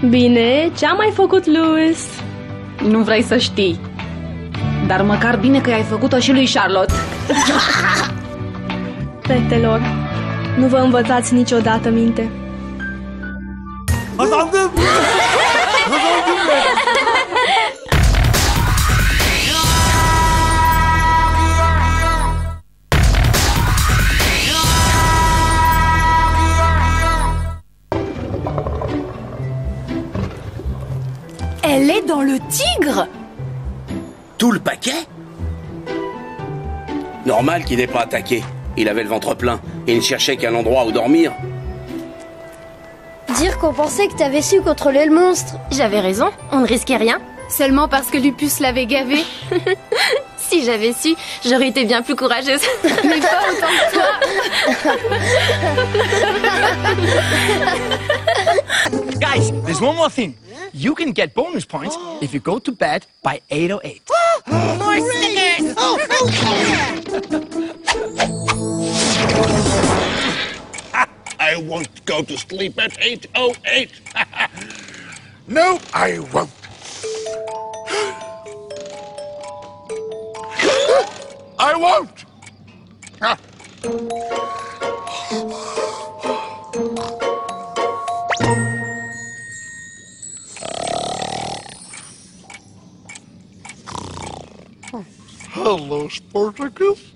Bine, ce-a mai făcut Louis? Nu vrei să știi. Dar măcar bine că i-ai făcut-o și lui Charlotte. Fetelor, nu vă învățați niciodată minte. Kazandım. Kazandım Elle est dans le tigre Tout le paquet Normal qu'il n'ait pas attaqué. Il avait le ventre plein et ne cherchait qu'un endroit où dormir. Dire qu'on pensait que t'avais su contrôler le monstre. J'avais raison, on ne risquait rien. Seulement parce que Lupus l'avait gavé. si j'avais su, j'aurais été bien plus courageuse. Mais pas autant que toi. Guys, there's one more thing. You can get bonus points if you go to bed by 808. More stickers! Oh, I won't go to sleep at 8.08. No, I won't. I won't. Hello, Spartacus.